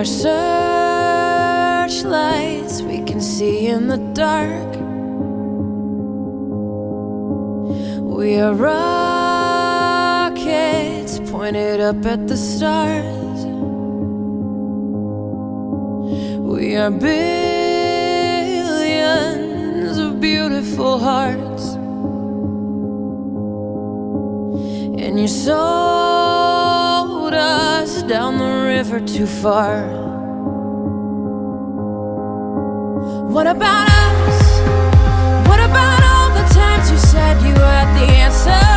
our searchlights, we can see in the dark. We are rockets pointed up at the stars. We are billions of beautiful hearts. And you sold us down the river too far. What about us? What about all the times you said you had the answer?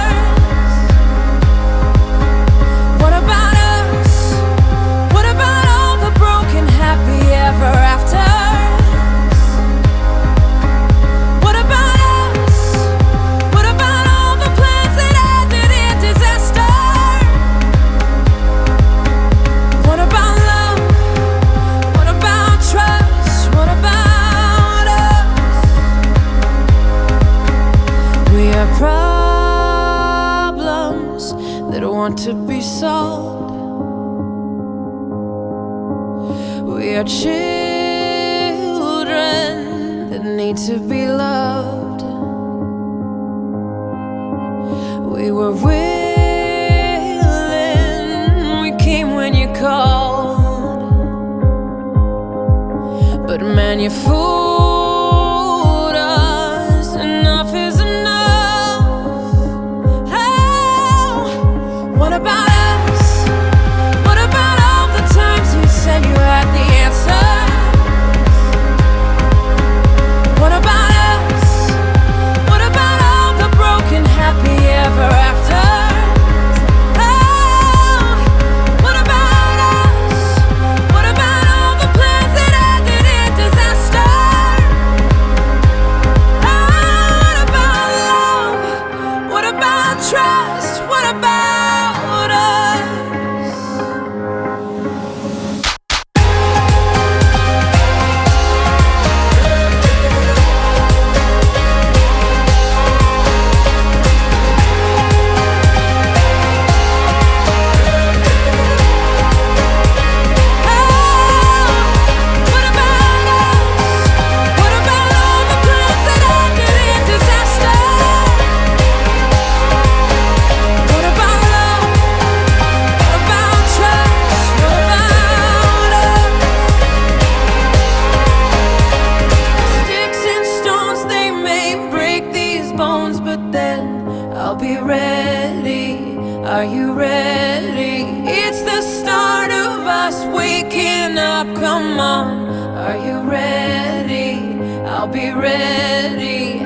problems that want to be solved. We are children that need to be loved. We were willing, we came when you called. But man, you fool. Are you ready? I'll be ready.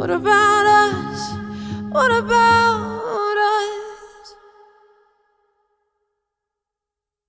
What about us? What about